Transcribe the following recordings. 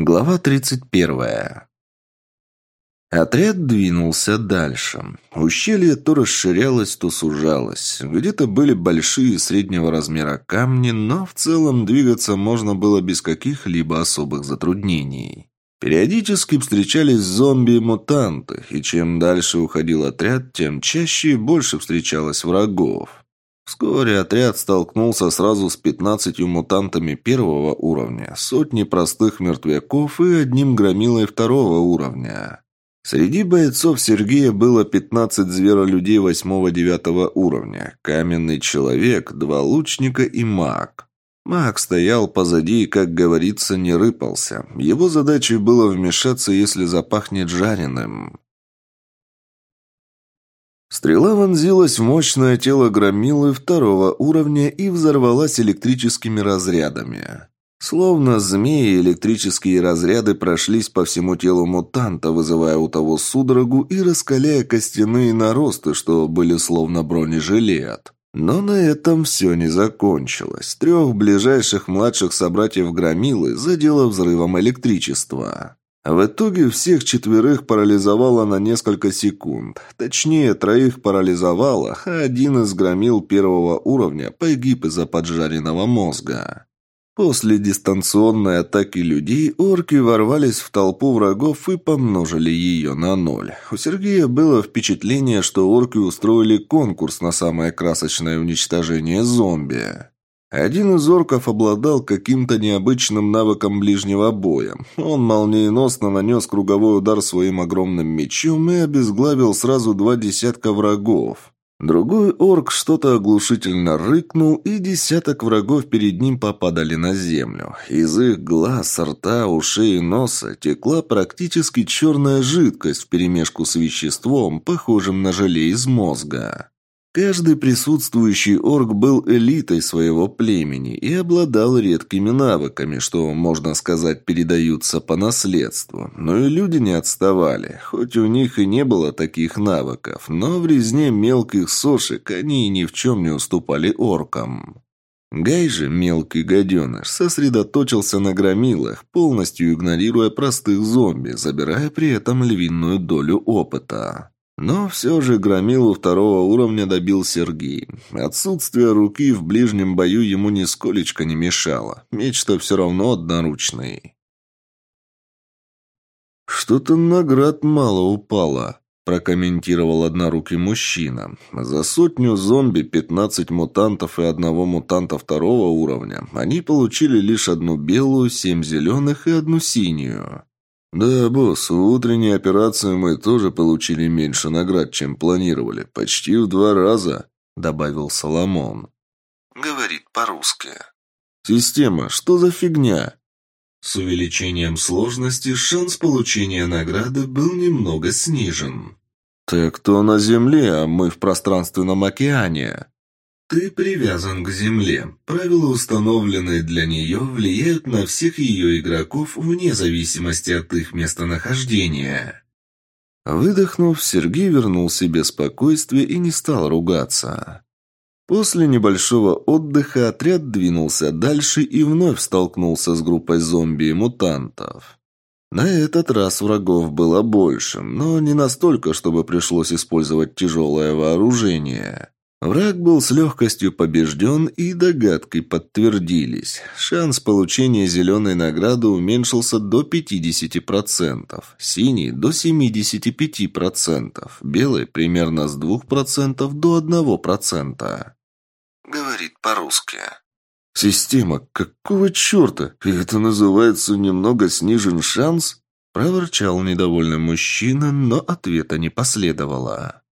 Глава 31. Отряд двинулся дальше. Ущелье то расширялось, то сужалось. Где-то были большие среднего размера камни, но в целом двигаться можно было без каких-либо особых затруднений. Периодически встречались зомби и мутанты, и чем дальше уходил отряд, тем чаще и больше встречалось врагов. Вскоре отряд столкнулся сразу с пятнадцатью мутантами первого уровня, сотней простых мертвяков и одним громилой второго уровня. Среди бойцов Сергея было пятнадцать зверолюдей восьмого-девятого уровня, каменный человек, два лучника и маг. Маг стоял позади и, как говорится, не рыпался. Его задачей было вмешаться, если запахнет жареным. Стрела вонзилась в мощное тело громилы второго уровня и взорвалась электрическими разрядами. Словно змеи, электрические разряды прошлись по всему телу мутанта, вызывая у того судорогу и раскаляя костяные наросты, что были словно бронежилет. Но на этом все не закончилось. Трех ближайших младших собратьев Громилы задело взрывом электричества. В итоге всех четверых парализовало на несколько секунд. Точнее, троих парализовало, а один из громил первого уровня погиб из-за поджаренного мозга. После дистанционной атаки людей орки ворвались в толпу врагов и помножили ее на ноль. У Сергея было впечатление, что орки устроили конкурс на самое красочное уничтожение зомби. Один из орков обладал каким-то необычным навыком ближнего боя. Он молниеносно нанес круговой удар своим огромным мечом и обезглавил сразу два десятка врагов. Другой орк что-то оглушительно рыкнул, и десяток врагов перед ним попадали на землю. Из их глаз, рта, ушей и носа текла практически черная жидкость вперемешку с веществом, похожим на желе из мозга. Каждый присутствующий орк был элитой своего племени и обладал редкими навыками, что, можно сказать, передаются по наследству. Но и люди не отставали, хоть у них и не было таких навыков, но в резне мелких сошек они ни в чем не уступали оркам. Гай же, мелкий гаденыш, сосредоточился на громилах, полностью игнорируя простых зомби, забирая при этом львиную долю опыта. Но все же громилу второго уровня добил Сергей. Отсутствие руки в ближнем бою ему нисколечко не мешало. Меч-то все равно одноручный. «Что-то наград мало упало», – прокомментировал однорукий мужчина. «За сотню зомби, пятнадцать мутантов и одного мутанта второго уровня они получили лишь одну белую, семь зеленых и одну синюю». «Да, босс, в утренней операции мы тоже получили меньше наград, чем планировали. Почти в два раза», — добавил Соломон. «Говорит по-русски». «Система, что за фигня?» С увеличением сложности шанс получения награды был немного снижен. «Ты кто на Земле, а мы в пространственном океане?» Ты привязан к земле. Правила, установленные для нее, влияют на всех ее игроков вне зависимости от их местонахождения. Выдохнув, Сергей вернул себе спокойствие и не стал ругаться. После небольшого отдыха отряд двинулся дальше и вновь столкнулся с группой зомби и мутантов. На этот раз врагов было больше, но не настолько, чтобы пришлось использовать тяжелое вооружение. Враг был с легкостью побежден, и догадки подтвердились. Шанс получения зеленой награды уменьшился до 50%, синий – до 75%, белый – примерно с 2% до 1%. Говорит по-русски. «Система, какого черта? И это называется немного снижен шанс?» Проворчал недовольный мужчина, но ответа не последовало.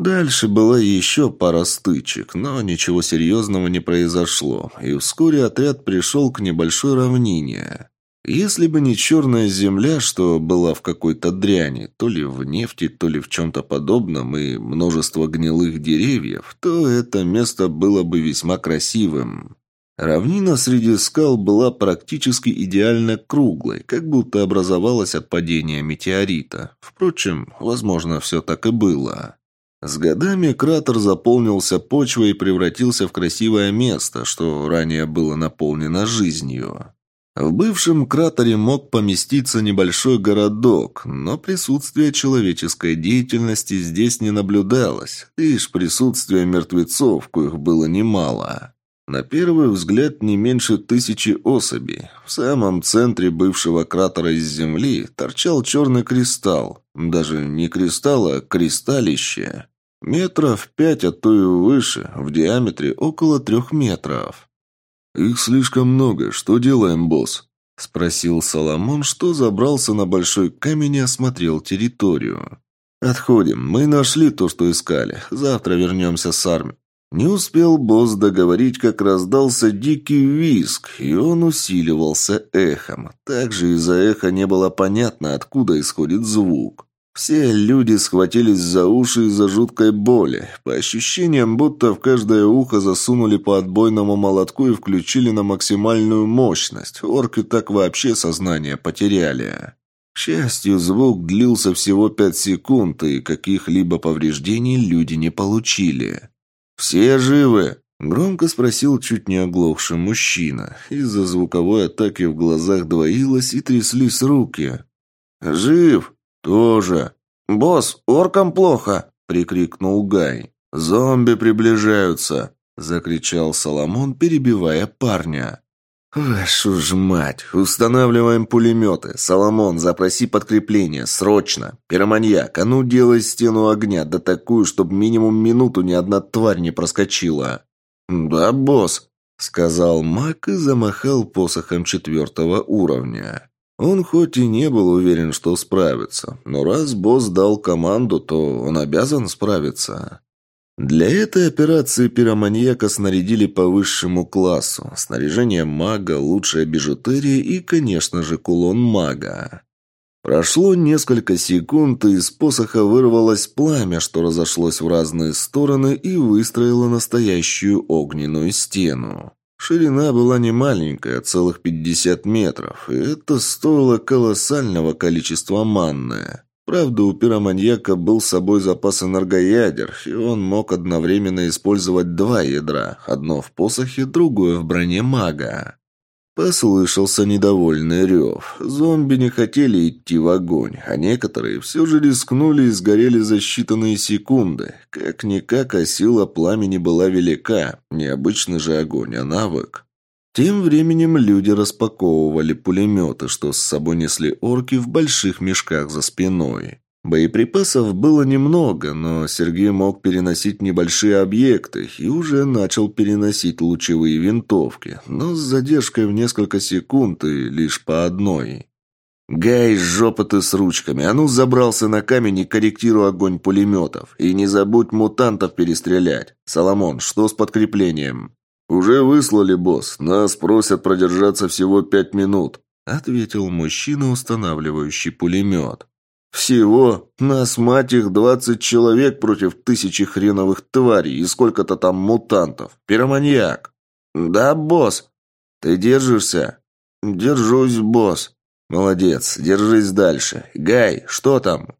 Дальше была еще пара стычек, но ничего серьезного не произошло, и вскоре отряд пришел к небольшой равнине. Если бы не черная земля, что была в какой-то дряни, то ли в нефти, то ли в чем-то подобном, и множество гнилых деревьев, то это место было бы весьма красивым. Равнина среди скал была практически идеально круглой, как будто образовалась от падения метеорита. Впрочем, возможно, все так и было. С годами кратер заполнился почвой и превратился в красивое место, что ранее было наполнено жизнью. В бывшем кратере мог поместиться небольшой городок, но присутствие человеческой деятельности здесь не наблюдалось, лишь присутствие мертвецов, коих было немало. На первый взгляд не меньше тысячи особей. В самом центре бывшего кратера из земли торчал черный кристалл. Даже не кристалл, а кристаллище. Метров пять, а то и выше, в диаметре около трех метров. «Их слишком много. Что делаем, босс?» – спросил Соломон, что забрался на большой камень и осмотрел территорию. «Отходим. Мы нашли то, что искали. Завтра вернемся с армией». Не успел босс договорить, как раздался дикий визг, и он усиливался эхом. Также из-за эха не было понятно, откуда исходит звук. Все люди схватились за уши из-за жуткой боли. По ощущениям, будто в каждое ухо засунули по отбойному молотку и включили на максимальную мощность. Орки так вообще сознание потеряли. К счастью, звук длился всего пять секунд, и каких-либо повреждений люди не получили. «Все живы?» – громко спросил чуть не оглохший мужчина. Из-за звуковой атаки в глазах двоилось и тряслись руки. «Жив!» «Тоже». «Босс, оркам плохо!» – прикрикнул Гай. «Зомби приближаются!» – закричал Соломон, перебивая парня. «Вашу ж мать! Устанавливаем пулеметы! Соломон, запроси подкрепление! Срочно! Пироманьяк, а ну делай стену огня, да такую, чтобы минимум минуту ни одна тварь не проскочила!» «Да, босс!» — сказал маг и замахал посохом четвертого уровня. Он хоть и не был уверен, что справится, но раз босс дал команду, то он обязан справиться. Для этой операции пироманьяка снарядили по высшему классу. Снаряжение мага, лучшая бижутерия и, конечно же, кулон мага. Прошло несколько секунд, и из посоха вырвалось пламя, что разошлось в разные стороны и выстроило настоящую огненную стену. Ширина была не маленькая, целых 50 метров, и это стоило колоссального количества манны. Правда, у пироманьяка был с собой запас энергоядер, и он мог одновременно использовать два ядра, одно в посохе, другое в броне мага. Послышался недовольный рев. Зомби не хотели идти в огонь, а некоторые все же рискнули и сгорели за считанные секунды. Как-никак, а сила пламени была велика. Необычный же огонь, а навык. Тем временем люди распаковывали пулеметы, что с собой несли орки в больших мешках за спиной. Боеприпасов было немного, но Сергей мог переносить небольшие объекты и уже начал переносить лучевые винтовки, но с задержкой в несколько секунд и лишь по одной. «Гай, жопа ты с ручками! А ну забрался на камень и корректируй огонь пулеметов! И не забудь мутантов перестрелять! Соломон, что с подкреплением?» «Уже выслали, босс. Нас просят продержаться всего пять минут», — ответил мужчина, устанавливающий пулемет. «Всего? Нас, мать их, двадцать человек против тысячи хреновых тварей и сколько-то там мутантов. Пироманьяк!» «Да, босс!» «Ты держишься?» «Держусь, босс!» «Молодец, держись дальше. Гай, что там?»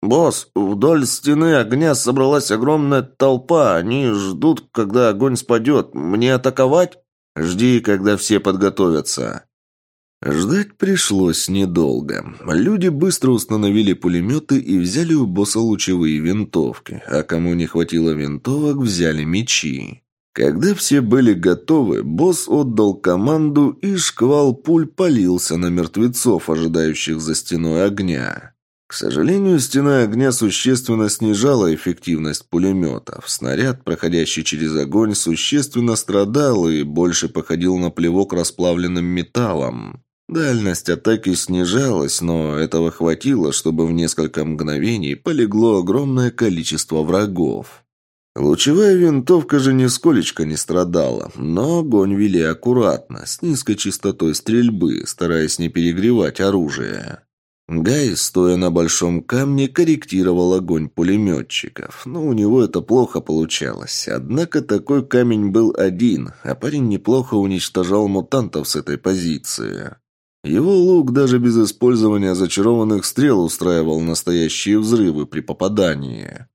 «Босс, вдоль стены огня собралась огромная толпа. Они ждут, когда огонь спадет. Мне атаковать?» «Жди, когда все подготовятся». Ждать пришлось недолго. Люди быстро установили пулеметы и взяли у босса лучевые винтовки, а кому не хватило винтовок, взяли мечи. Когда все были готовы, босс отдал команду, и шквал пуль полился на мертвецов, ожидающих за стеной огня. К сожалению, стена огня существенно снижала эффективность пулеметов. Снаряд, проходящий через огонь, существенно страдал и больше походил на плевок расплавленным металлом. Дальность атаки снижалась, но этого хватило, чтобы в несколько мгновений полегло огромное количество врагов. Лучевая винтовка же нисколечко не страдала, но огонь вели аккуратно, с низкой частотой стрельбы, стараясь не перегревать оружие. Гай, стоя на большом камне, корректировал огонь пулеметчиков, но у него это плохо получалось. Однако такой камень был один, а парень неплохо уничтожал мутантов с этой позиции. Его лук даже без использования зачарованных стрел устраивал настоящие взрывы при попадании.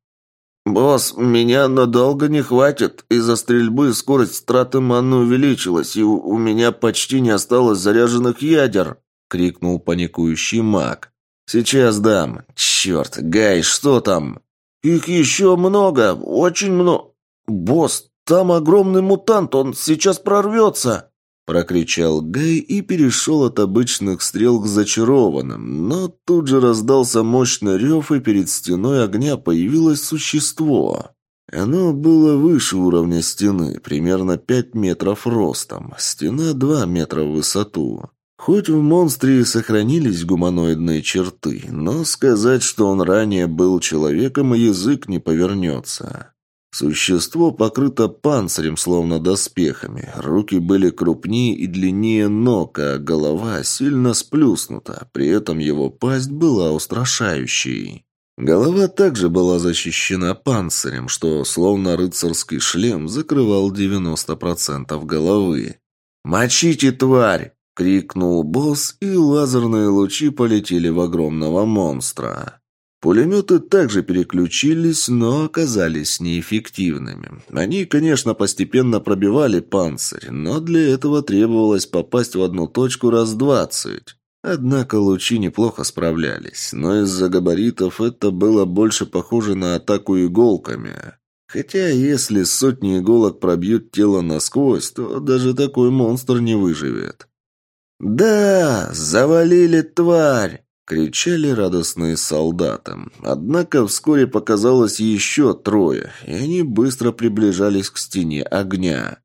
«Босс, меня надолго не хватит. Из-за стрельбы скорость траты маны увеличилась, и у, у меня почти не осталось заряженных ядер!» — крикнул паникующий маг. «Сейчас дам. Черт, Гай, что там?» «Их еще много, очень много. Босс, там огромный мутант, он сейчас прорвется!» Прокричал Гай и перешел от обычных стрел к зачарованным, но тут же раздался мощный рев, и перед стеной огня появилось существо. Оно было выше уровня стены, примерно 5 метров ростом, стена 2 метра в высоту. Хоть в монстре и сохранились гуманоидные черты, но сказать, что он ранее был человеком, язык не повернется. Существо покрыто панцирем, словно доспехами. Руки были крупнее и длиннее ног, а голова сильно сплюснута. При этом его пасть была устрашающей. Голова также была защищена панцирем, что, словно рыцарский шлем, закрывал 90% головы. «Мочите, тварь!» — крикнул босс, и лазерные лучи полетели в огромного монстра. Пулеметы также переключились, но оказались неэффективными. Они, конечно, постепенно пробивали панцирь, но для этого требовалось попасть в одну точку раз двадцать. Однако лучи неплохо справлялись, но из-за габаритов это было больше похоже на атаку иголками. Хотя если сотни иголок пробьют тело насквозь, то даже такой монстр не выживет. «Да, завалили тварь!» Кричали радостные солдаты. Однако вскоре показалось еще трое, и они быстро приближались к стене огня.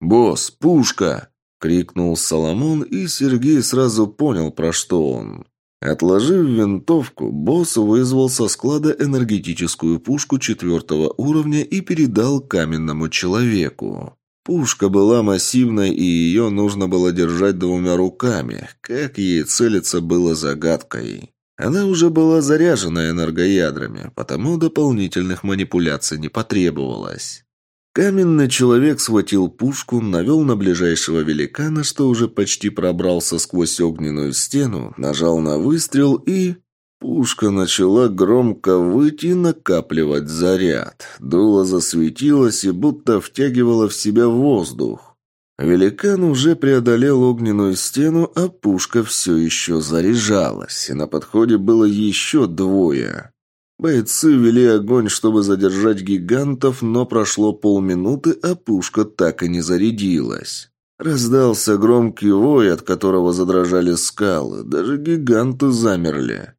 «Босс, пушка!» — крикнул Соломон, и Сергей сразу понял, про что он. Отложив винтовку, босс вызвал со склада энергетическую пушку четвертого уровня и передал каменному человеку. Пушка была массивной, и ее нужно было держать двумя руками. Как ей целиться было загадкой. Она уже была заряжена энергоядрами, потому дополнительных манипуляций не потребовалось. Каменный человек схватил пушку, навел на ближайшего великана, что уже почти пробрался сквозь огненную стену, нажал на выстрел и... Пушка начала громко выть и накапливать заряд. Дуло засветилось и будто втягивало в себя воздух. Великан уже преодолел огненную стену, а пушка все еще заряжалась, и на подходе было еще двое. Бойцы вели огонь, чтобы задержать гигантов, но прошло полминуты, а пушка так и не зарядилась. Раздался громкий вой, от которого задрожали скалы, даже гиганты замерли.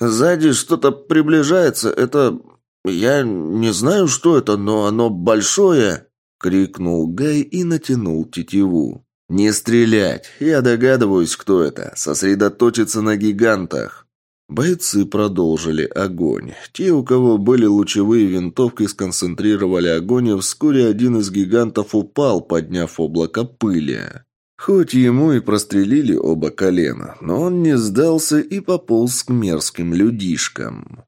Сзади что-то приближается. Это... Я не знаю, что это, но оно большое!» — крикнул Гай и натянул тетиву. «Не стрелять! Я догадываюсь, кто это. Сосредоточиться на гигантах!» Бойцы продолжили огонь. Те, у кого были лучевые винтовки, сконцентрировали огонь, и вскоре один из гигантов упал, подняв облако пыли. Хоть ему и прострелили оба колена, но он не сдался и пополз к мерзким людишкам.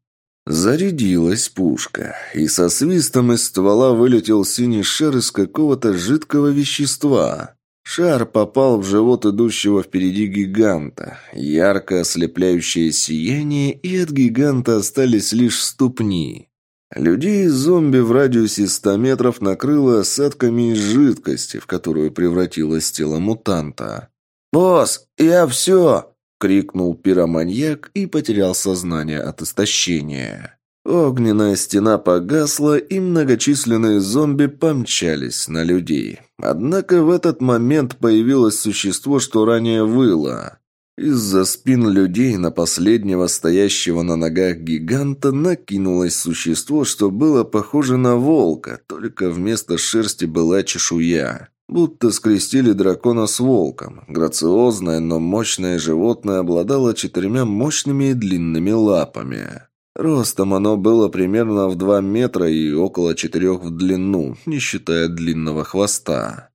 Зарядилась пушка, и со свистом из ствола вылетел синий шар из какого-то жидкого вещества. Шар попал в живот идущего впереди гиганта. Ярко ослепляющее сияние, и от гиганта остались лишь ступни. Людей зомби в радиусе 100 метров накрыло осадками из жидкости, в которую превратилось тело мутанта. «Босс, я все!» — крикнул пироманьяк и потерял сознание от истощения. Огненная стена погасла, и многочисленные зомби помчались на людей. Однако в этот момент появилось существо, что ранее выло. Из-за спин людей на последнего стоящего на ногах гиганта накинулось существо, что было похоже на волка, только вместо шерсти была чешуя. Будто скрестили дракона с волком. Грациозное, но мощное животное обладало четырьмя мощными и длинными лапами. Ростом оно было примерно в два метра и около четырех в длину, не считая длинного хвоста.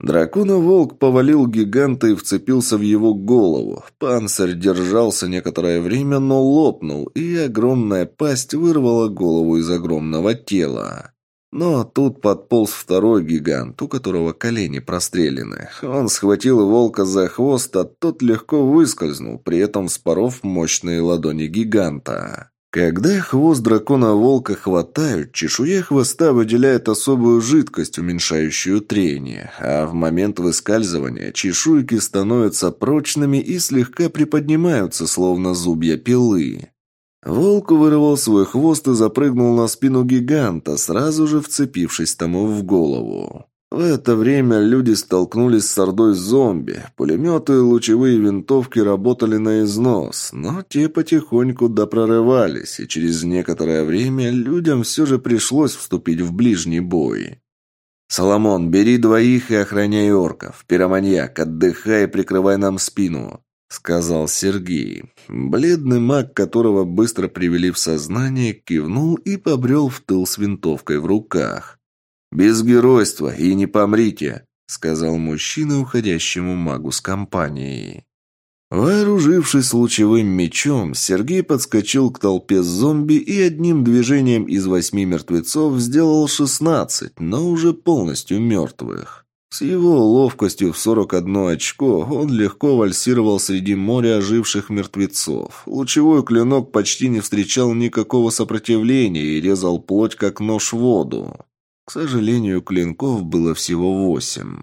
Дракона-волк повалил гиганта и вцепился в его голову. Панцирь держался некоторое время, но лопнул, и огромная пасть вырвала голову из огромного тела. Но тут подполз второй гигант, у которого колени прострелены. Он схватил волка за хвост, а тот легко выскользнул, при этом споров мощные ладони гиганта. Когда хвост дракона-волка хватают, чешуя хвоста выделяет особую жидкость, уменьшающую трение, а в момент выскальзывания чешуйки становятся прочными и слегка приподнимаются, словно зубья пилы. Волк вырвал свой хвост и запрыгнул на спину гиганта, сразу же вцепившись тому в голову. В это время люди столкнулись с ордой зомби. Пулеметы и лучевые винтовки работали на износ, но те потихоньку допрорывались, и через некоторое время людям все же пришлось вступить в ближний бой. «Соломон, бери двоих и охраняй орков. Пироманьяк, отдыхай и прикрывай нам спину», — сказал Сергей. Бледный маг, которого быстро привели в сознание, кивнул и побрел в тыл с винтовкой в руках. «Без геройства и не помрите», — сказал мужчина уходящему магу с компанией. Вооружившись лучевым мечом, Сергей подскочил к толпе зомби и одним движением из восьми мертвецов сделал шестнадцать, но уже полностью мертвых. С его ловкостью в 41 очко он легко вальсировал среди моря оживших мертвецов. Лучевой клинок почти не встречал никакого сопротивления и резал плоть, как нож в воду. К сожалению, клинков было всего восемь.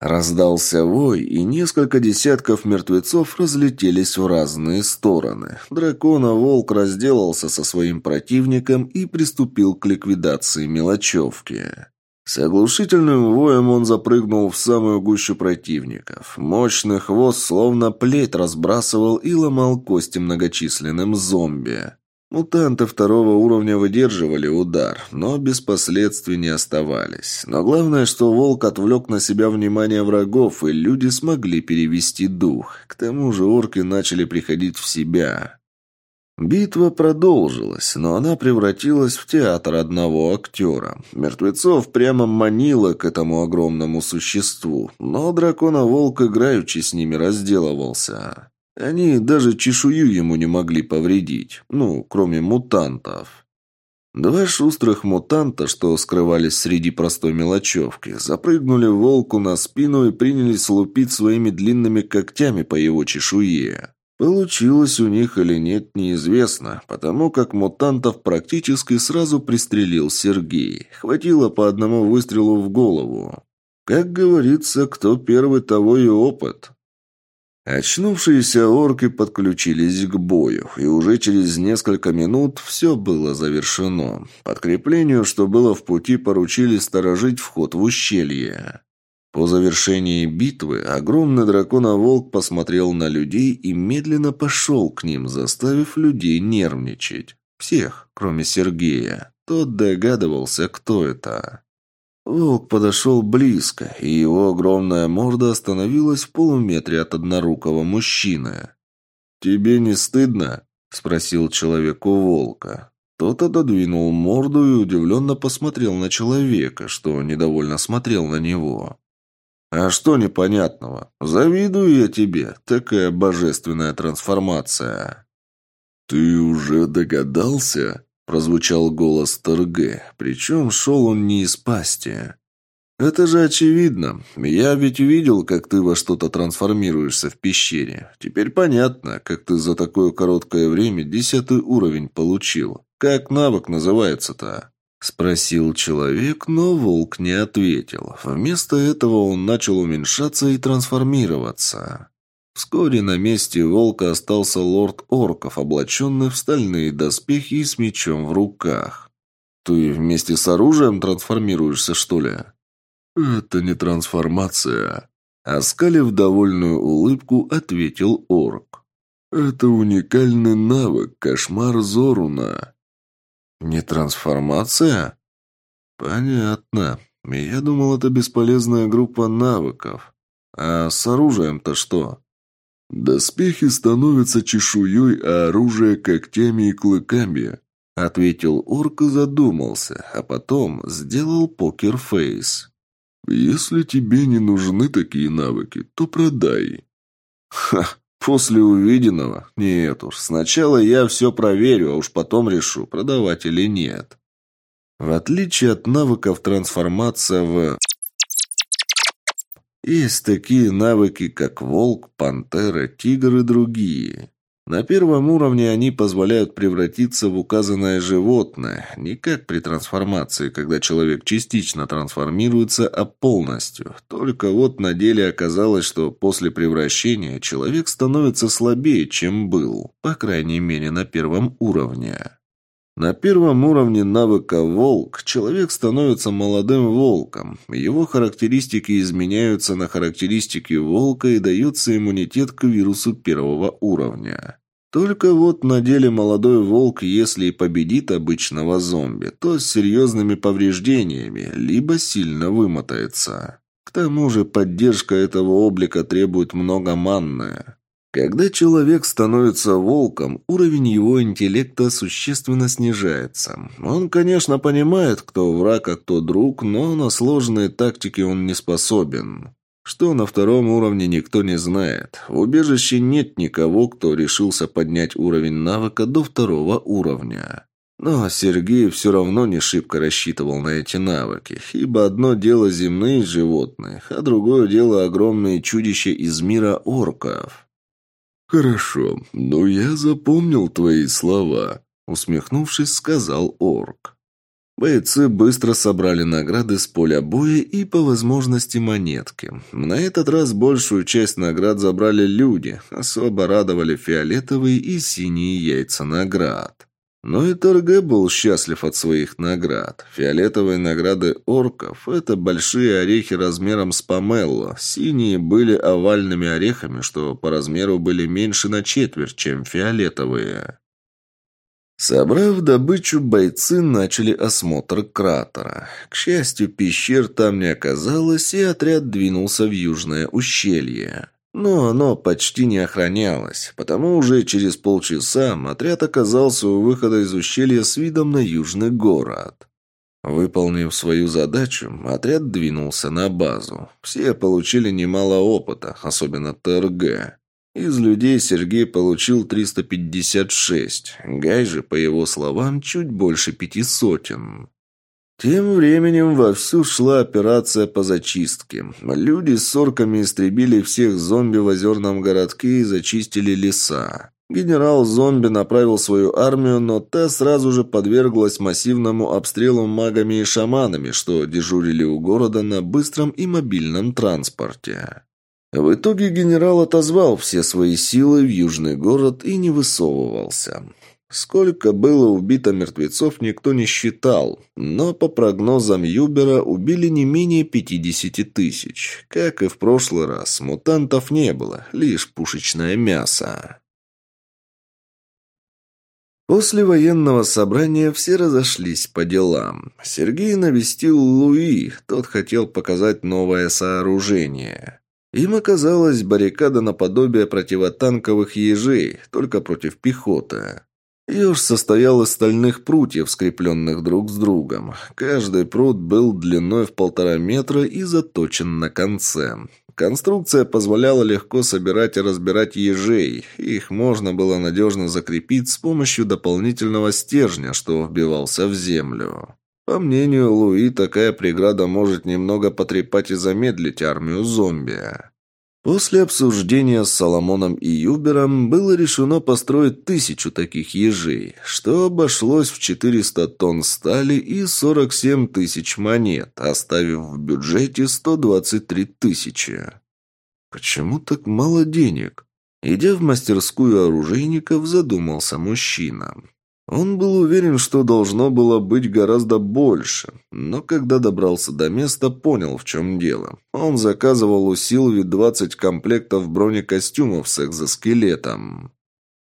Раздался вой, и несколько десятков мертвецов разлетелись в разные стороны. Дракона-волк разделался со своим противником и приступил к ликвидации мелочевки. С оглушительным воем он запрыгнул в самую гущу противников. Мощный хвост словно плеть разбрасывал и ломал кости многочисленным зомби. Мутанты второго уровня выдерживали удар, но без последствий не оставались. Но главное, что волк отвлек на себя внимание врагов, и люди смогли перевести дух. К тому же орки начали приходить в себя. Битва продолжилась, но она превратилась в театр одного актера. Мертвецов прямо манило к этому огромному существу, но дракона-волк играючи с ними разделывался. Они даже чешую ему не могли повредить, ну, кроме мутантов. Два шустрых мутанта, что скрывались среди простой мелочевки, запрыгнули волку на спину и принялись лупить своими длинными когтями по его чешуе. Получилось у них или нет, неизвестно, потому как мутантов практически сразу пристрелил Сергей. Хватило по одному выстрелу в голову. Как говорится, кто первый, того и опыт. Очнувшиеся орки подключились к бою, и уже через несколько минут все было завершено. Подкреплению, что было в пути, поручили сторожить вход в ущелье. По завершении битвы огромный драконоволк посмотрел на людей и медленно пошел к ним, заставив людей нервничать. Всех, кроме Сергея. Тот догадывался, кто это. Волк подошел близко, и его огромная морда остановилась в полуметре от однорукого мужчины. «Тебе не стыдно?» – спросил человек у волка. Тот отодвинул морду и удивленно посмотрел на человека, что недовольно смотрел на него. «А что непонятного? Завидую я тебе, такая божественная трансформация». «Ты уже догадался?» Прозвучал голос Торге, причем шел он не из пасти. «Это же очевидно. Я ведь видел, как ты во что-то трансформируешься в пещере. Теперь понятно, как ты за такое короткое время десятый уровень получил. Как навык называется-то?» Спросил человек, но волк не ответил. Вместо этого он начал уменьшаться и трансформироваться. Вскоре на месте волка остался лорд Орков, облаченный в стальные доспехи и с мечом в руках. «Ты вместе с оружием трансформируешься, что ли?» «Это не трансформация», — оскалив довольную улыбку, ответил орк. «Это уникальный навык, кошмар Зоруна». «Не трансформация?» «Понятно. Я думал, это бесполезная группа навыков. А с оружием-то что?» «Доспехи становятся чешуей, а оружие – когтями и клыками», – ответил орк и задумался, а потом сделал покерфейс. «Если тебе не нужны такие навыки, то продай». «Ха, после увиденного? Нет уж, сначала я все проверю, а уж потом решу, продавать или нет». В отличие от навыков трансформация в есть такие навыки, как волк, пантера, тигр и другие. На первом уровне они позволяют превратиться в указанное животное, не как при трансформации, когда человек частично трансформируется, а полностью. Только вот на деле оказалось, что после превращения человек становится слабее, чем был, по крайней мере на первом уровне. На первом уровне навыка «Волк» человек становится молодым волком. Его характеристики изменяются на характеристики волка и дается иммунитет к вирусу первого уровня. Только вот на деле молодой волк, если и победит обычного зомби, то с серьезными повреждениями, либо сильно вымотается. К тому же поддержка этого облика требует много манны. Когда человек становится волком, уровень его интеллекта существенно снижается. Он, конечно, понимает, кто враг, а кто друг, но на сложные тактики он не способен. Что на втором уровне никто не знает. В убежище нет никого, кто решился поднять уровень навыка до второго уровня. Но Сергей все равно не шибко рассчитывал на эти навыки, ибо одно дело земные животные, а другое дело огромные чудища из мира орков. «Хорошо, но я запомнил твои слова», — усмехнувшись, сказал орк. Бойцы быстро собрали награды с поля боя и, по возможности, монетки. На этот раз большую часть наград забрали люди, особо радовали фиолетовые и синие яйца наград. Но и ТРГ был счастлив от своих наград. Фиолетовые награды орков – это большие орехи размером с помелло. Синие были овальными орехами, что по размеру были меньше на четверть, чем фиолетовые. Собрав добычу, бойцы начали осмотр кратера. К счастью, пещер там не оказалось, и отряд двинулся в южное ущелье. Но оно почти не охранялось, потому уже через полчаса отряд оказался у выхода из ущелья с видом на южный город. Выполнив свою задачу, отряд двинулся на базу. Все получили немало опыта, особенно ТРГ. Из людей Сергей получил 356, Гай же, по его словам, чуть больше пяти сотен. Тем временем вовсю шла операция по зачистке. Люди с орками истребили всех зомби в озерном городке и зачистили леса. Генерал-зомби направил свою армию, но та сразу же подверглась массивному обстрелу магами и шаманами, что дежурили у города на быстром и мобильном транспорте. В итоге генерал отозвал все свои силы в южный город и не высовывался. Сколько было убито мертвецов, никто не считал, но по прогнозам Юбера убили не менее 50 тысяч. Как и в прошлый раз, мутантов не было, лишь пушечное мясо. После военного собрания все разошлись по делам. Сергей навестил Луи, тот хотел показать новое сооружение. Им оказалась баррикада наподобие противотанковых ежей, только против пехоты. Еж состоял из стальных прутьев, скрепленных друг с другом. Каждый прут был длиной в полтора метра и заточен на конце. Конструкция позволяла легко собирать и разбирать ежей. Их можно было надежно закрепить с помощью дополнительного стержня, что вбивался в землю. По мнению Луи, такая преграда может немного потрепать и замедлить армию зомби. После обсуждения с Соломоном и Юбером было решено построить тысячу таких ежей, что обошлось в 400 тонн стали и 47 тысяч монет, оставив в бюджете 123 тысячи. Почему так мало денег? Идя в мастерскую оружейников, задумался мужчина. Он был уверен, что должно было быть гораздо больше, но когда добрался до места, понял, в чем дело. Он заказывал у Силви 20 комплектов бронекостюмов с экзоскелетом.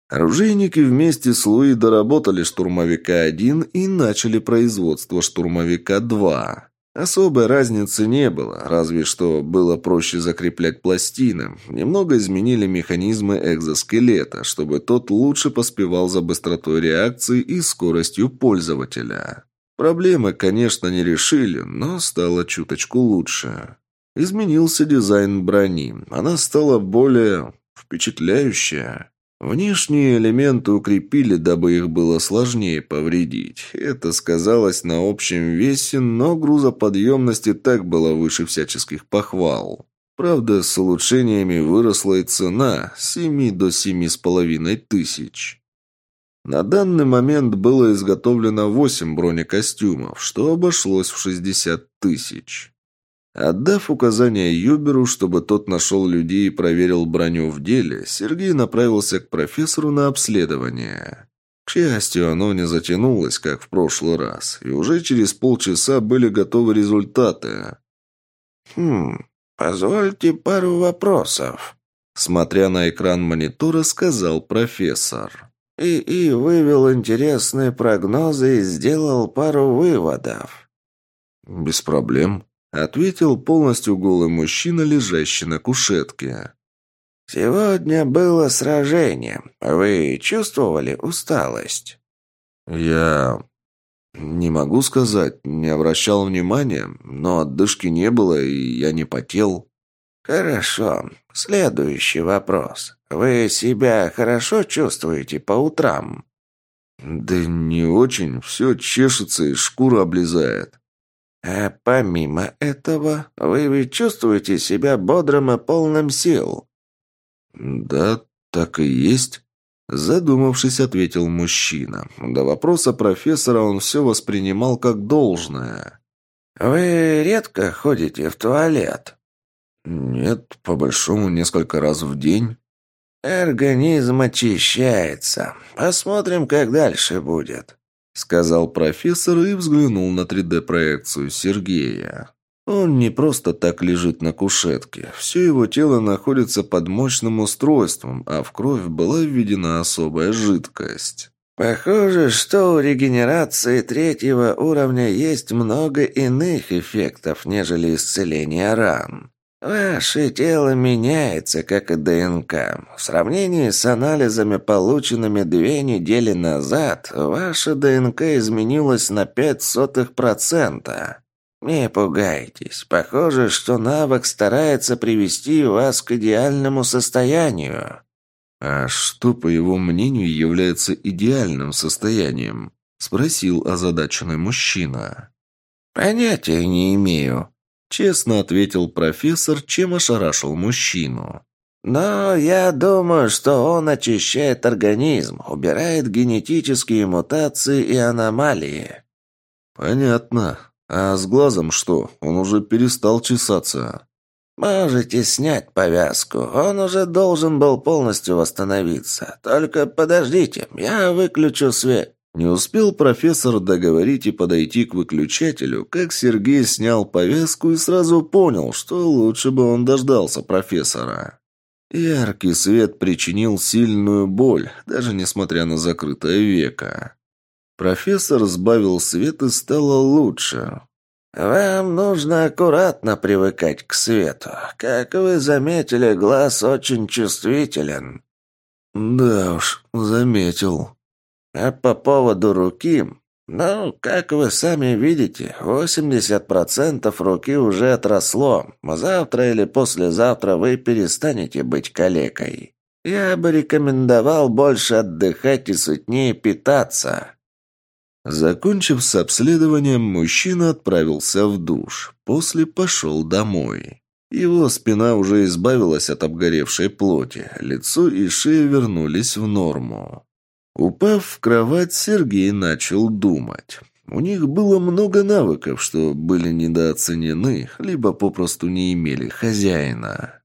Оружейники вместе с Луи доработали штурмовика-1 и начали производство штурмовика-2. Особой разницы не было, разве что было проще закреплять пластины. Немного изменили механизмы экзоскелета, чтобы тот лучше поспевал за быстротой реакции и скоростью пользователя. Проблемы, конечно, не решили, но стало чуточку лучше. Изменился дизайн брони. Она стала более впечатляющая. Внешние элементы укрепили, дабы их было сложнее повредить. Это сказалось на общем весе, но грузоподъемность и так была выше всяческих похвал. Правда, с улучшениями выросла и цена с 7 до семи с половиной тысяч. На данный момент было изготовлено 8 бронекостюмов, что обошлось в 60 тысяч. Отдав указание Юберу, чтобы тот нашел людей и проверил броню в деле, Сергей направился к профессору на обследование. К счастью, оно не затянулось, как в прошлый раз, и уже через полчаса были готовы результаты. «Хм, позвольте пару вопросов», — смотря на экран монитора, сказал профессор. И, и вывел интересные прогнозы и сделал пару выводов. «Без проблем», — ответил полностью голый мужчина, лежащий на кушетке. «Сегодня было сражение. Вы чувствовали усталость?» «Я... не могу сказать, не обращал внимания, но отдышки не было, и я не потел». «Хорошо. Следующий вопрос. Вы себя хорошо чувствуете по утрам?» «Да не очень. Все чешется и шкура облезает». «А помимо этого, вы ведь чувствуете себя бодрым и полным сил?» «Да, так и есть». Задумавшись, ответил мужчина. До вопроса профессора он все воспринимал как должное. «Вы редко ходите в туалет?» «Нет, по-большому несколько раз в день». «Организм очищается. Посмотрим, как дальше будет», — сказал профессор и взглянул на 3D-проекцию Сергея. Он не просто так лежит на кушетке. Все его тело находится под мощным устройством, а в кровь была введена особая жидкость. Похоже, что у регенерации третьего уровня есть много иных эффектов, нежели исцеление ран. Ваше тело меняется, как и ДНК. В сравнении с анализами, полученными две недели назад, ваша ДНК изменилась на пять сотых процента. Не пугайтесь. Похоже, что навык старается привести вас к идеальному состоянию. А что, по его мнению, является идеальным состоянием? Спросил озадаченный мужчина. Понятия не имею. Честно ответил профессор, чем ошарашил мужчину. Но я думаю, что он очищает организм, убирает генетические мутации и аномалии. Понятно. А с глазом что? Он уже перестал чесаться. «Можете снять повязку. Он уже должен был полностью восстановиться. Только подождите, я выключу свет». Не успел профессор договорить и подойти к выключателю, как Сергей снял повязку и сразу понял, что лучше бы он дождался профессора. Яркий свет причинил сильную боль, даже несмотря на закрытое веко. Профессор сбавил свет и стало лучше. «Вам нужно аккуратно привыкать к свету. Как вы заметили, глаз очень чувствителен». «Да уж, заметил», а по поводу руки... Ну, как вы сами видите, 80% руки уже отросло. Завтра или послезавтра вы перестанете быть калекой. Я бы рекомендовал больше отдыхать и сытнее питаться. Закончив с обследованием, мужчина отправился в душ. После пошел домой. Его спина уже избавилась от обгоревшей плоти. Лицо и шея вернулись в норму. Упав в кровать, Сергей начал думать. У них было много навыков, что были недооценены, либо попросту не имели хозяина.